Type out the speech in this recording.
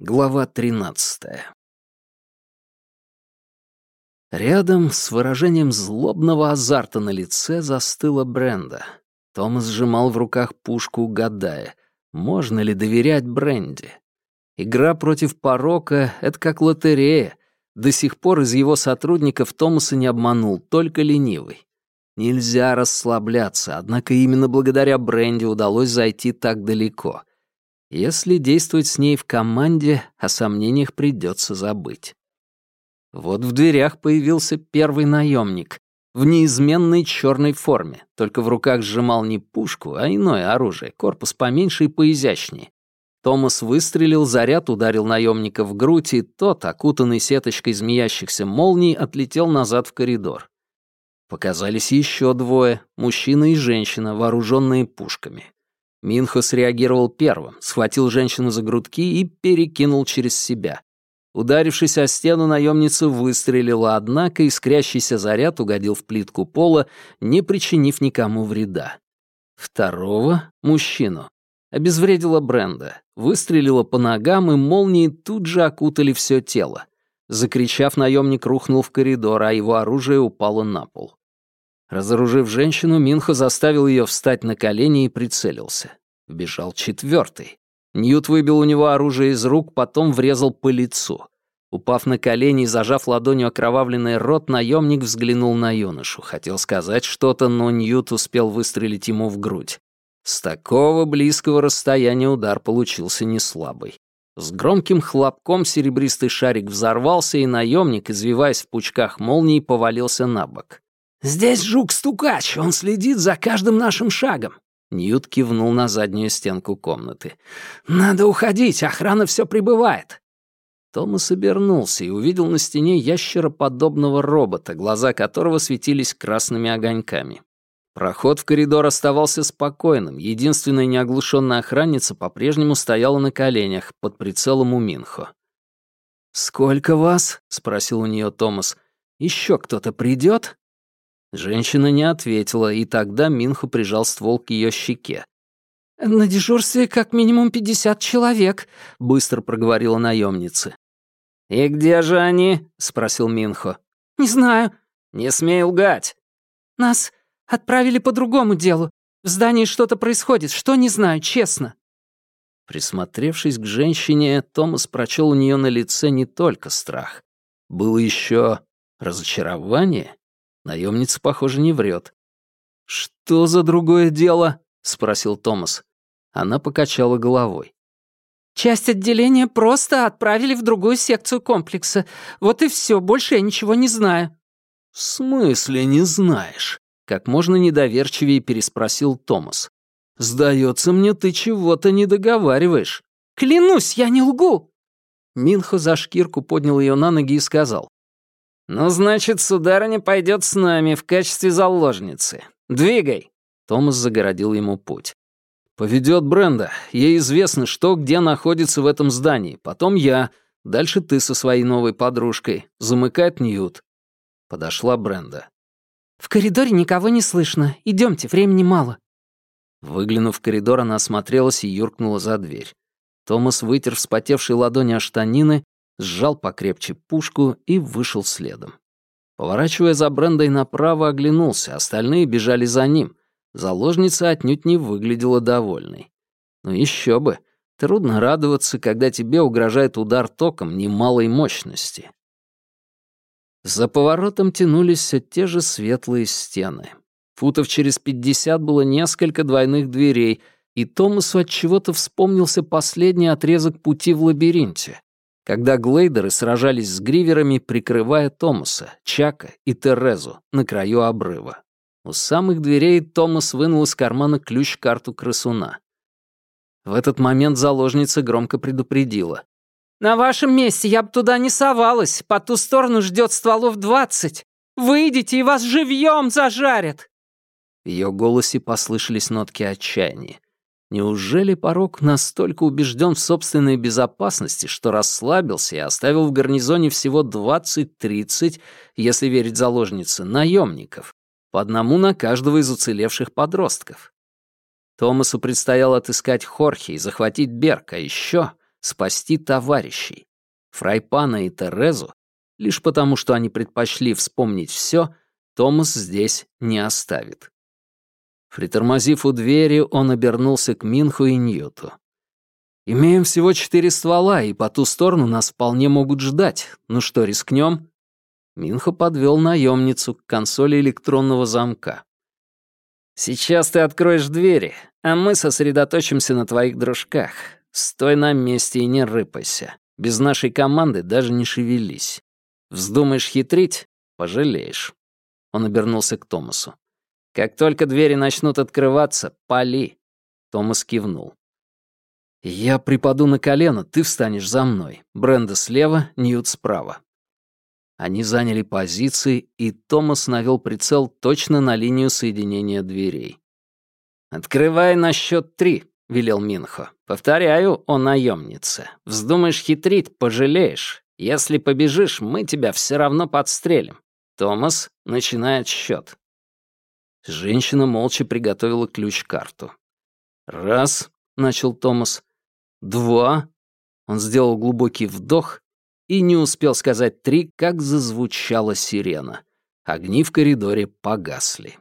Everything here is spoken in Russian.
Глава 13. Рядом с выражением злобного азарта на лице застыла Бренда. Томас сжимал в руках пушку, гадая, можно ли доверять Бренди. Игра против порока — это как лотерея. До сих пор из его сотрудников Томаса не обманул, только ленивый. Нельзя расслабляться, однако именно благодаря Бренди удалось зайти так далеко — если действовать с ней в команде, о сомнениях придется забыть. Вот в дверях появился первый наемник в неизменной черной форме, только в руках сжимал не пушку, а иное оружие, корпус поменьше и поизящнее. Томас выстрелил, заряд ударил наемника в грудь, и тот, окутанный сеточкой змеящихся молний, отлетел назад в коридор. Показались еще двое, мужчина и женщина, вооруженные пушками. Минхо среагировал первым, схватил женщину за грудки и перекинул через себя. Ударившись о стену, наемница выстрелила, однако искрящийся заряд угодил в плитку пола, не причинив никому вреда. Второго, мужчину, обезвредила Бренда, выстрелила по ногам, и молнии тут же окутали все тело. Закричав, наемник рухнул в коридор, а его оружие упало на пол. Разоружив женщину, Минхо заставил ее встать на колени и прицелился. Вбежал четвертый. Ньют выбил у него оружие из рук, потом врезал по лицу. Упав на колени и зажав ладонью окровавленный рот, наемник взглянул на юношу. Хотел сказать что-то, но Ньют успел выстрелить ему в грудь. С такого близкого расстояния удар получился не слабый. С громким хлопком серебристый шарик взорвался, и наемник, извиваясь в пучках молнии, повалился на бок. «Здесь жук-стукач, он следит за каждым нашим шагом». Ньют кивнул на заднюю стенку комнаты. «Надо уходить, охрана все прибывает». Томас обернулся и увидел на стене ящероподобного робота, глаза которого светились красными огоньками. Проход в коридор оставался спокойным, единственная неоглушенная охранница по-прежнему стояла на коленях под прицелом у Минхо. «Сколько вас?» — спросил у нее Томас. «Еще кто-то придет?» Женщина не ответила, и тогда Минху прижал ствол к ее щеке. «На дежурстве как минимум пятьдесят человек», — быстро проговорила наемница. «И где же они?» — спросил Минхо. «Не знаю». «Не смей лгать». «Нас отправили по другому делу. В здании что-то происходит, что не знаю, честно». Присмотревшись к женщине, Томас прочел у нее на лице не только страх. Было еще разочарование Наемница, похоже, не врет. «Что за другое дело?» — спросил Томас. Она покачала головой. «Часть отделения просто отправили в другую секцию комплекса. Вот и все, больше я ничего не знаю». «В смысле не знаешь?» — как можно недоверчивее переспросил Томас. «Сдается мне, ты чего-то не договариваешь». «Клянусь, я не лгу!» Минхо за шкирку поднял ее на ноги и сказал. «Ну, значит, сударыня пойдет с нами в качестве заложницы. Двигай!» Томас загородил ему путь. «Поведет Бренда. Ей известно, что где находится в этом здании. Потом я. Дальше ты со своей новой подружкой. Замыкает Ньют». Подошла Бренда. «В коридоре никого не слышно. Идемте, времени мало». Выглянув в коридор, она осмотрелась и юркнула за дверь. Томас вытер вспотевшие ладони о штанины сжал покрепче пушку и вышел следом. Поворачивая за Брендой направо, оглянулся, остальные бежали за ним. Заложница отнюдь не выглядела довольной. Ну еще бы, трудно радоваться, когда тебе угрожает удар током немалой мощности. За поворотом тянулись все те же светлые стены. Футов через пятьдесят было несколько двойных дверей, и Томасу от чего-то вспомнился последний отрезок пути в лабиринте когда глейдеры сражались с гриверами, прикрывая Томаса, Чака и Терезу на краю обрыва. У самых дверей Томас вынул из кармана ключ-карту крысуна. В этот момент заложница громко предупредила. «На вашем месте я бы туда не совалась. По ту сторону ждет стволов двадцать. Выйдите, и вас живьем зажарят!» В ее голосе послышались нотки отчаяния. Неужели порог настолько убежден в собственной безопасности, что расслабился и оставил в гарнизоне всего 20-30, если верить заложнице, наемников, по одному на каждого из уцелевших подростков? Томасу предстояло отыскать Хорхе и захватить Берка, а еще спасти товарищей. Фрайпана и Терезу, лишь потому что они предпочли вспомнить все, Томас здесь не оставит. Притормозив у двери, он обернулся к Минху и Ньюту. «Имеем всего четыре ствола, и по ту сторону нас вполне могут ждать. Ну что, рискнем?» Минхо подвел наемницу к консоли электронного замка. «Сейчас ты откроешь двери, а мы сосредоточимся на твоих дружках. Стой на месте и не рыпайся. Без нашей команды даже не шевелись. Вздумаешь хитрить — пожалеешь». Он обернулся к Томасу. «Как только двери начнут открываться, пали!» Томас кивнул. «Я припаду на колено, ты встанешь за мной. Бренда слева, Ньют справа». Они заняли позиции, и Томас навел прицел точно на линию соединения дверей. «Открывай на счет три», — велел Минхо. «Повторяю, о наемнице. Вздумаешь хитрить, пожалеешь. Если побежишь, мы тебя все равно подстрелим. Томас начинает счет. Женщина молча приготовила ключ-карту. «Раз», — начал Томас. «Два». Он сделал глубокий вдох и не успел сказать «три», как зазвучала сирена. Огни в коридоре погасли.